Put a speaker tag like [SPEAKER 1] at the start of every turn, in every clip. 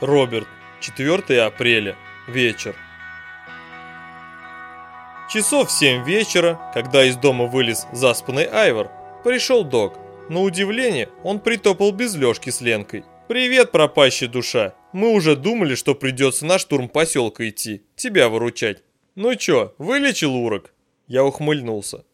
[SPEAKER 1] Роберт. 4 апреля. Вечер. Часов в 7 вечера, когда из дома вылез заспанный Айвор, пришел док. На удивление, он притопал без Лёшки с Ленкой. «Привет, пропащая душа! Мы уже думали, что придется на штурм поселка идти, тебя выручать. Ну чё, вылечил урок?» Я ухмыльнулся.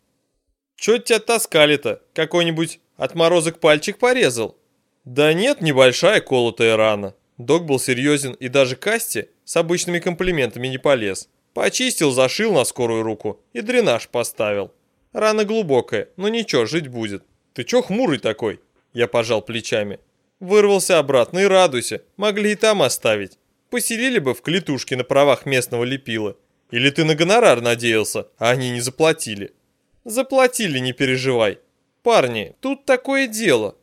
[SPEAKER 1] «Чё тебя таскали-то? Какой-нибудь отморозок пальчик порезал?» «Да нет, небольшая колотая рана». Док был серьезен и даже Касти с обычными комплиментами не полез. Почистил, зашил на скорую руку и дренаж поставил. Рана глубокая, но ничего, жить будет. Ты чё хмурый такой? Я пожал плечами. Вырвался обратно и радуйся, могли и там оставить. Поселили бы в клетушке на правах местного лепила. Или ты на гонорар надеялся, а они не заплатили? Заплатили, не переживай. Парни, тут такое дело.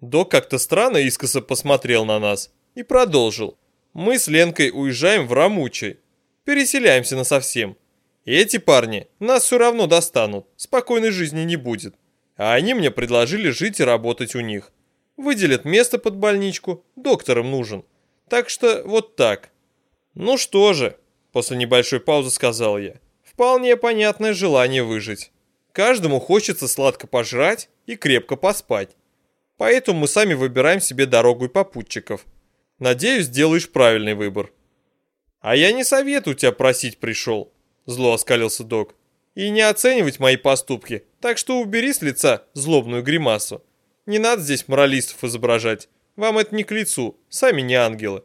[SPEAKER 1] Док как-то странно искоса посмотрел на нас и продолжил. Мы с Ленкой уезжаем в Рамучий. Переселяемся на совсем. И эти парни нас все равно достанут, спокойной жизни не будет. А они мне предложили жить и работать у них. Выделят место под больничку, доктор им нужен. Так что вот так. Ну что же, после небольшой паузы сказал я. Вполне понятное желание выжить. Каждому хочется сладко пожрать и крепко поспать. Поэтому мы сами выбираем себе дорогу и попутчиков. Надеюсь, сделаешь правильный выбор. А я не советую тебя просить пришел, зло оскалился док. И не оценивать мои поступки, так что убери с лица злобную гримасу. Не надо здесь моралистов изображать. Вам это не к лицу, сами не ангелы.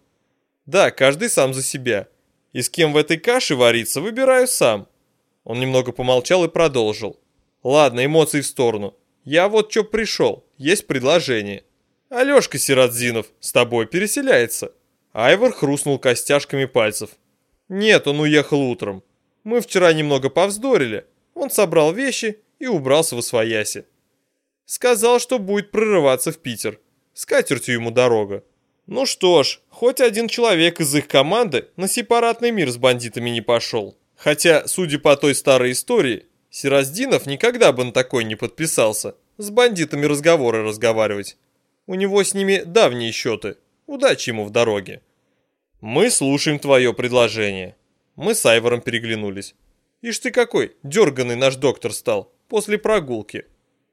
[SPEAKER 1] Да, каждый сам за себя. И с кем в этой каше вариться, выбираю сам. Он немного помолчал и продолжил. Ладно, эмоции в сторону. Я вот чё пришел, есть предложение. Алёшка Сиротзинов с тобой переселяется. Айвор хрустнул костяшками пальцев. Нет, он уехал утром. Мы вчера немного повздорили. Он собрал вещи и убрался в освояси. Сказал, что будет прорываться в Питер. С катертью ему дорога. Ну что ж, хоть один человек из их команды на сепаратный мир с бандитами не пошел. Хотя, судя по той старой истории, Сираздинов никогда бы на такой не подписался. С бандитами разговоры разговаривать. У него с ними давние счеты. Удачи ему в дороге. Мы слушаем твое предложение. Мы с Айвором переглянулись. Ишь ты какой, дерганый наш доктор стал после прогулки.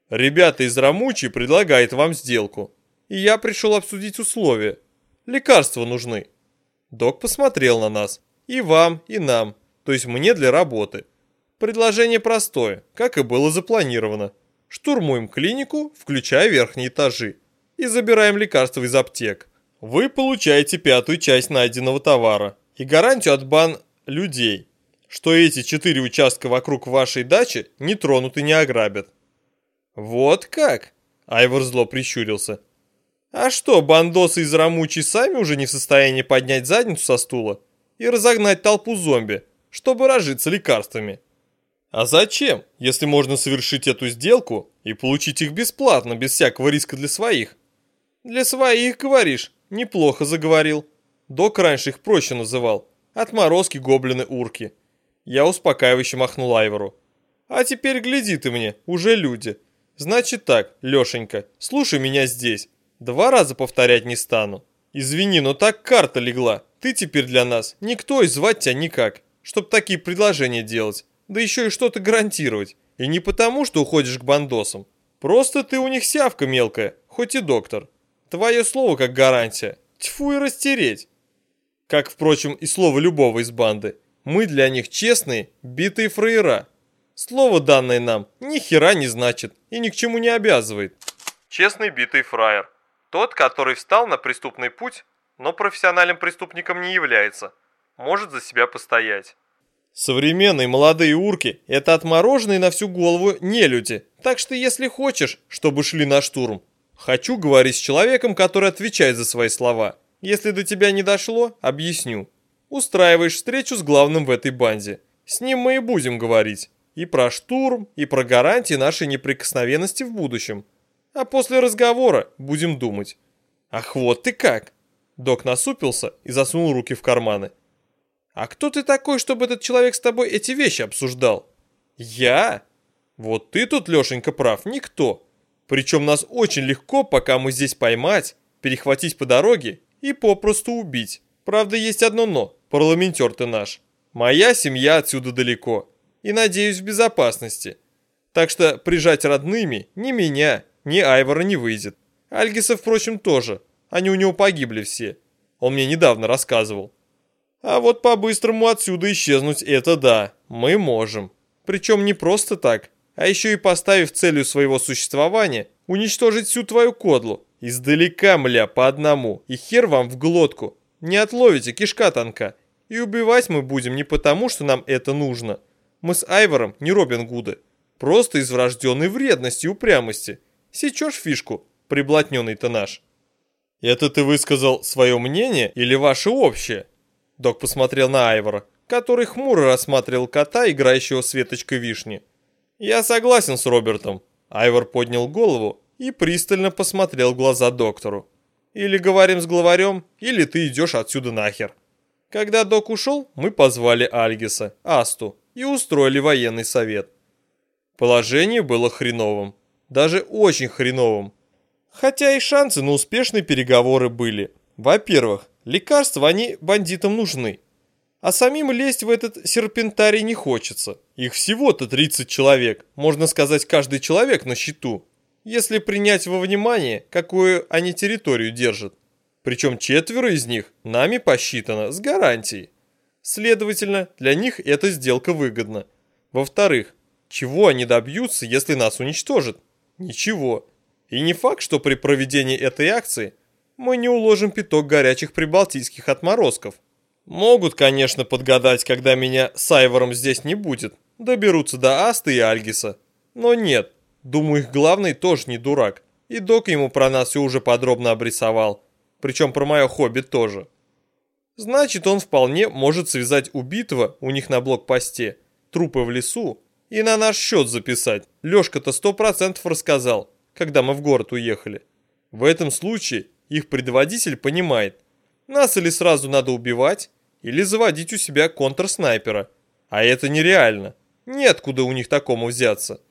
[SPEAKER 1] Ребята из Рамучи предлагают вам сделку. И я пришел обсудить условия. Лекарства нужны. Док посмотрел на нас. И вам, и нам. То есть мне для работы. Предложение простое, как и было запланировано. Штурмуем клинику, включая верхние этажи. И забираем лекарства из аптек. Вы получаете пятую часть найденного товара. И гарантию от бан людей, что эти четыре участка вокруг вашей дачи не тронут и не ограбят. Вот как? Айвор зло прищурился. А что, бандосы из Рамучи сами уже не в состоянии поднять задницу со стула и разогнать толпу зомби, чтобы разжиться лекарствами? А зачем, если можно совершить эту сделку и получить их бесплатно, без всякого риска для своих? Для своих, говоришь, неплохо заговорил. Док раньше их проще называл. Отморозки, гоблины, урки. Я успокаивающе махнул Айвору. А теперь гляди ты мне, уже люди. Значит так, Лешенька, слушай меня здесь. Два раза повторять не стану. Извини, но так карта легла. Ты теперь для нас никто и звать тебя никак, чтоб такие предложения делать да еще и что-то гарантировать. И не потому, что уходишь к бандосам. Просто ты у них сявка мелкая, хоть и доктор. Твое слово как гарантия. Тьфу и растереть. Как, впрочем, и слово любого из банды. Мы для них честные, битые фраера. Слово, данное нам, ни хера не значит и ни к чему не обязывает. Честный битый фраер. Тот, который встал на преступный путь, но профессиональным преступником не является. Может за себя постоять. Современные молодые урки – это отмороженные на всю голову нелюди. Так что если хочешь, чтобы шли на штурм, хочу говорить с человеком, который отвечает за свои слова. Если до тебя не дошло, объясню. Устраиваешь встречу с главным в этой банде. С ним мы и будем говорить. И про штурм, и про гарантии нашей неприкосновенности в будущем. А после разговора будем думать. Ах, вот ты как! Док насупился и засунул руки в карманы. «А кто ты такой, чтобы этот человек с тобой эти вещи обсуждал?» «Я? Вот ты тут, Лешенька, прав, никто. Причем нас очень легко, пока мы здесь поймать, перехватить по дороге и попросту убить. Правда, есть одно «но», парламентер ты наш. Моя семья отсюда далеко, и, надеюсь, в безопасности. Так что прижать родными ни меня, ни Айвора не выйдет. Альгиса, впрочем, тоже. Они у него погибли все. Он мне недавно рассказывал. А вот по-быстрому отсюда исчезнуть это да, мы можем. Причем не просто так, а еще и поставив целью своего существования уничтожить всю твою кодлу. Издалека, мля, по одному, и хер вам в глотку. Не отловите, кишка тонка. И убивать мы будем не потому, что нам это нужно. Мы с Айвором не Робин Гуды. Просто из врожденной вредности и упрямости. Сечешь фишку, приблотненный-то наш. Это ты высказал свое мнение или ваше общее? Док посмотрел на Айвора, который хмуро рассматривал кота, играющего с веточкой вишни. «Я согласен с Робертом». Айвор поднял голову и пристально посмотрел в глаза доктору. «Или говорим с главарем, или ты идешь отсюда нахер». Когда док ушел, мы позвали Альгиса, Асту и устроили военный совет. Положение было хреновым, даже очень хреновым. Хотя и шансы на успешные переговоры были. Во-первых, лекарства они бандитам нужны. А самим лезть в этот серпентарий не хочется. Их всего-то 30 человек, можно сказать, каждый человек на счету. Если принять во внимание, какую они территорию держат. Причем четверо из них нами посчитано с гарантией. Следовательно, для них эта сделка выгодна. Во-вторых, чего они добьются, если нас уничтожат? Ничего. И не факт, что при проведении этой акции мы не уложим пяток горячих прибалтийских отморозков. Могут, конечно, подгадать, когда меня с Айвором здесь не будет. Доберутся до Асты и Альгиса. Но нет, думаю, их главный тоже не дурак. И док ему про нас все уже подробно обрисовал. Причем про мое хобби тоже. Значит, он вполне может связать убитого у них на блокпосте, трупы в лесу, и на наш счет записать. Лешка-то сто процентов рассказал, когда мы в город уехали. В этом случае их предводитель понимает, нас или сразу надо убивать, или заводить у себя контрснайпера. А это нереально. Неоткуда у них такому взяться.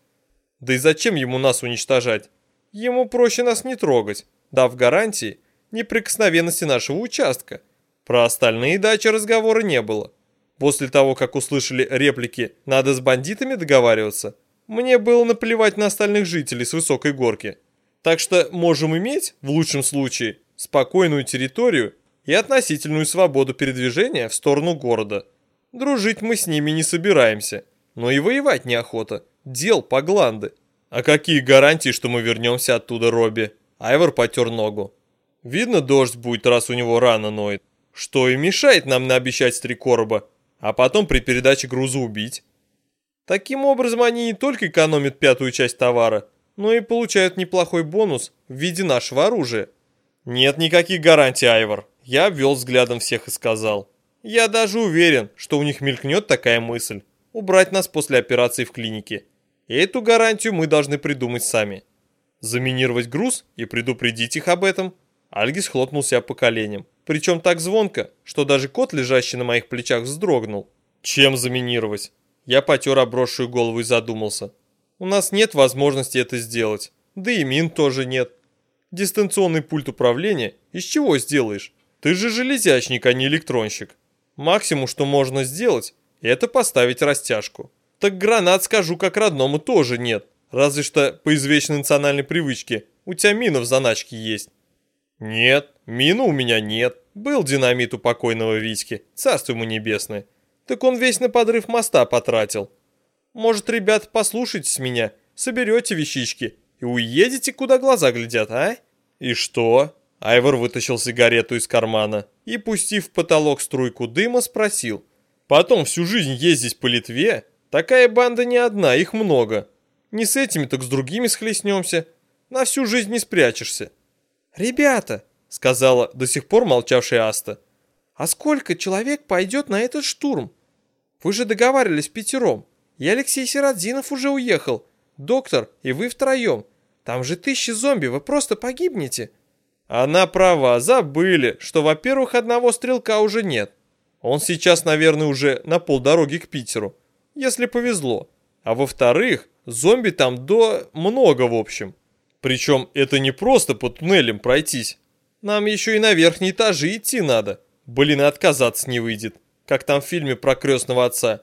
[SPEAKER 1] Да и зачем ему нас уничтожать? Ему проще нас не трогать, дав гарантии неприкосновенности нашего участка. Про остальные дачи разговора не было. После того, как услышали реплики «надо с бандитами договариваться», мне было наплевать на остальных жителей с высокой горки. Так что можем иметь, в лучшем случае, спокойную территорию и относительную свободу передвижения в сторону города. Дружить мы с ними не собираемся, но и воевать неохота. Дел по гланды. А какие гарантии, что мы вернемся оттуда, Робби? Айвор потер ногу. Видно, дождь будет, раз у него рана ноет. Что и мешает нам наобещать три короба, а потом при передаче груза убить. Таким образом, они не только экономят пятую часть товара, но и получают неплохой бонус в виде нашего оружия. Нет никаких гарантий, Айвор. Я обвел взглядом всех и сказал. Я даже уверен, что у них мелькнет такая мысль. Убрать нас после операции в клинике. Эту гарантию мы должны придумать сами. Заминировать груз и предупредить их об этом. Альгис хлопнул себя по коленям. Причем так звонко, что даже кот, лежащий на моих плечах, вздрогнул. Чем заминировать? Я потер обросшую голову и задумался. У нас нет возможности это сделать. Да и мин тоже нет. Дистанционный пульт управления из чего сделаешь? Ты же железячник, а не электронщик. Максимум, что можно сделать, это поставить растяжку. Так гранат, скажу как родному, тоже нет. Разве что по извечной национальной привычке. У тебя мина в заначке есть. «Нет, мину у меня нет. Был динамит у покойного Витьки, царство ему небесное. Так он весь на подрыв моста потратил. Может, ребят, послушайтесь меня, соберете вещички и уедете, куда глаза глядят, а?» «И что?» Айвор вытащил сигарету из кармана и, пустив в потолок струйку дыма, спросил. «Потом всю жизнь ездить по Литве? Такая банда не одна, их много. Не с этими, так с другими схлестнемся. На всю жизнь не спрячешься».
[SPEAKER 2] «Ребята», — сказала до сих пор молчавшая Аста, «а сколько человек пойдет на этот штурм? Вы же договаривались пятером, и Алексей Сиротзинов уже уехал, доктор и вы втроем. Там же тысячи зомби, вы просто погибнете».
[SPEAKER 1] Она права, забыли, что, во-первых, одного стрелка уже нет. Он сейчас, наверное, уже на полдороги к Питеру, если повезло. А во-вторых, зомби там до много в общем. Причем это не просто по туннелям пройтись. Нам еще и на верхние этажи идти надо. Блин, и отказаться не выйдет, как там в фильме про крестного отца.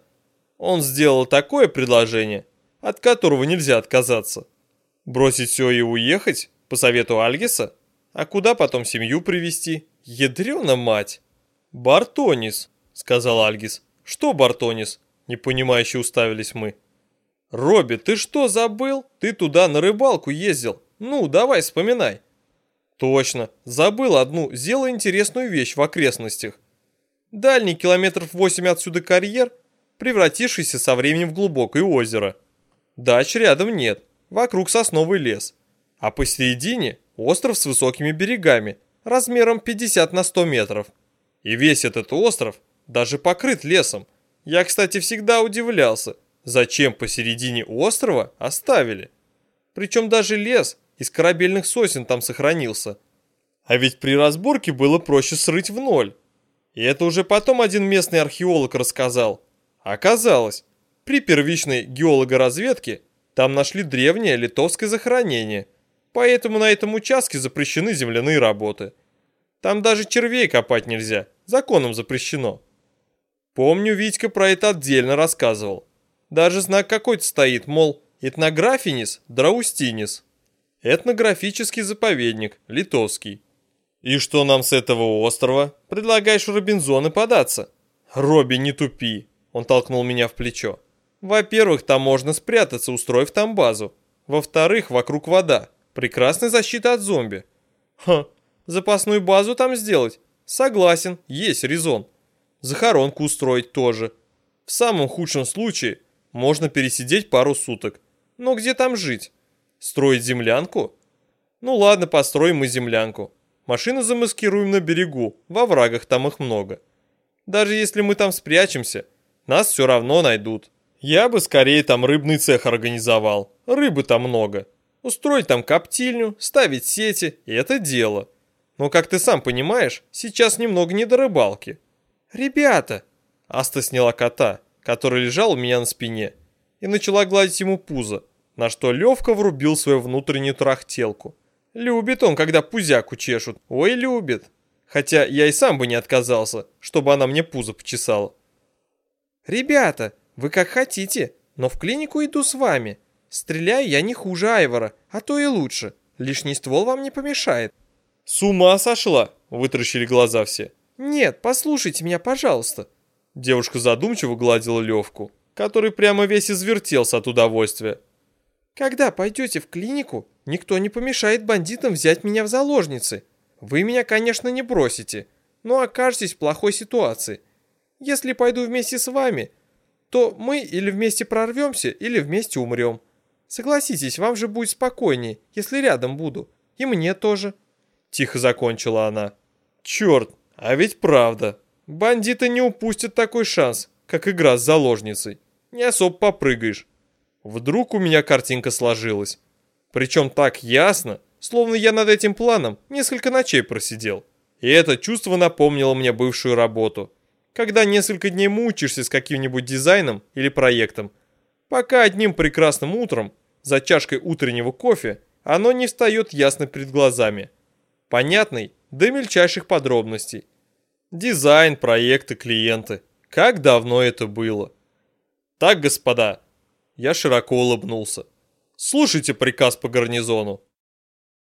[SPEAKER 1] Он сделал такое предложение, от которого нельзя отказаться. Бросить все и уехать, по совету Альгиса? А куда потом семью привести? Ядрена мать! Бартонис, сказал Альгис. Что Бартонис? Непонимающе уставились мы. Робби, ты что забыл? Ты туда на рыбалку ездил. Ну, давай, вспоминай. Точно, забыл одну, сделай интересную вещь в окрестностях. Дальний километров 8 отсюда карьер, превратившийся со временем в глубокое озеро. Дач рядом нет, вокруг сосновый лес. А посередине остров с высокими берегами, размером 50 на 100 метров. И весь этот остров даже покрыт лесом. Я, кстати, всегда удивлялся, зачем посередине острова оставили. Причем даже лес из корабельных сосен там сохранился. А ведь при разборке было проще срыть в ноль. И это уже потом один местный археолог рассказал. Оказалось, при первичной геологоразведке там нашли древнее литовское захоронение, поэтому на этом участке запрещены земляные работы. Там даже червей копать нельзя, законом запрещено. Помню, Витька про это отдельно рассказывал. Даже знак какой-то стоит, мол, этнографинис драустинис. Этнографический заповедник, литовский. И что нам с этого острова? Предлагаешь в Робинзоны податься? Робби, не тупи. Он толкнул меня в плечо. Во-первых, там можно спрятаться, устроив там базу. Во-вторых, вокруг вода. Прекрасная защита от зомби. Ха, запасную базу там сделать? Согласен, есть резон. Захоронку устроить тоже. В самом худшем случае можно пересидеть пару суток. Но где там жить? Строить землянку? Ну ладно, построим мы землянку. Машины замаскируем на берегу, во врагах там их много. Даже если мы там спрячемся, нас все равно найдут. Я бы скорее там рыбный цех организовал. Рыбы там много. Устроить там коптильню, ставить сети – это дело. Но, как ты сам понимаешь, сейчас немного не до рыбалки. «Ребята!» Аста сняла кота, который лежал у меня на спине, и начала гладить ему пузо, на что Левка врубил свою внутреннюю трахтелку. Любит он, когда пузяку чешут. Ой, любит. Хотя я и сам бы не отказался, чтобы она мне пузо почесала. «Ребята, вы как хотите, но в клинику иду с вами. Стреляю я не хуже Айвора, а то и лучше. Лишний ствол вам не помешает». «С ума сошла!» – вытращили глаза все.
[SPEAKER 2] «Нет, послушайте меня, пожалуйста».
[SPEAKER 1] Девушка задумчиво гладила Левку, который прямо весь извертелся от удовольствия.
[SPEAKER 2] «Когда пойдете в клинику, никто не помешает бандитам взять меня в заложницы. Вы меня, конечно, не бросите, но окажетесь в плохой ситуации. Если пойду вместе с вами, то мы или вместе прорвемся, или вместе умрем. Согласитесь, вам же будет спокойнее, если рядом буду. И мне тоже.
[SPEAKER 1] Тихо закончила она. Черт, а ведь правда. Бандиты не упустят такой шанс, как игра с заложницей. Не особо попрыгаешь. Вдруг у меня картинка сложилась. Причем так ясно, словно я над этим планом несколько ночей просидел. И это чувство напомнило мне бывшую работу когда несколько дней мучаешься с каким-нибудь дизайном или проектом, пока одним прекрасным утром, за чашкой утреннего кофе, оно не встает ясно перед глазами. Понятный до мельчайших подробностей. Дизайн, проекты, клиенты. Как давно это было. Так, господа, я широко улыбнулся. Слушайте приказ по гарнизону.